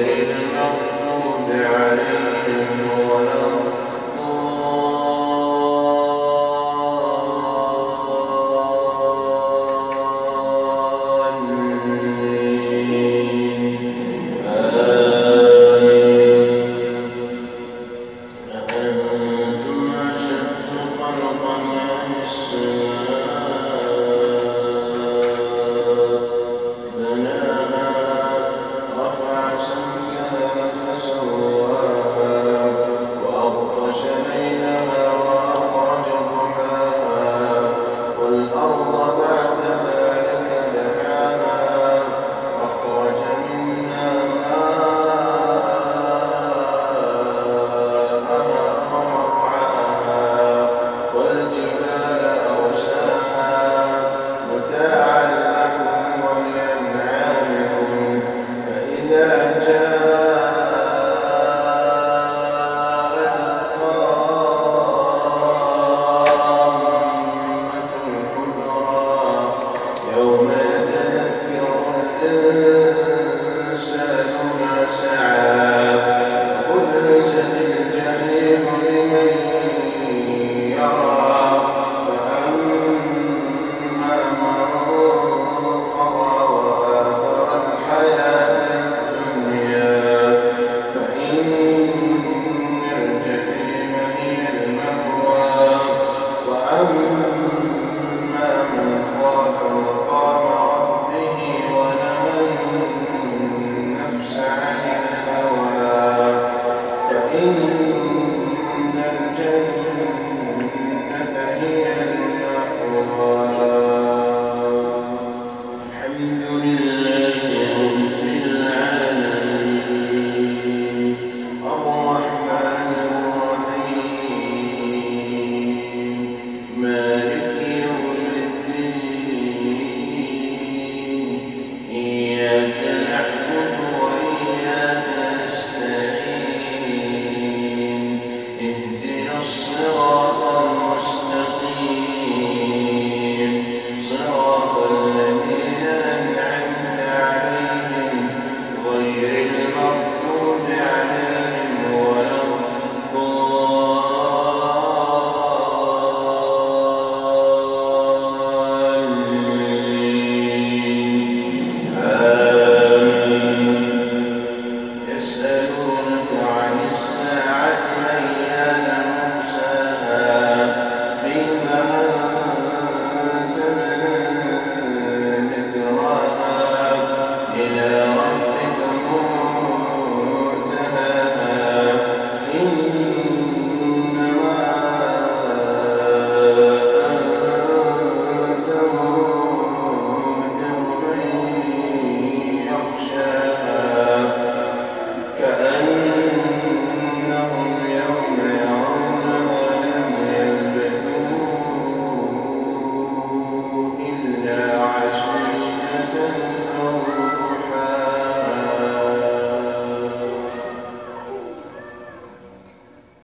Spirit.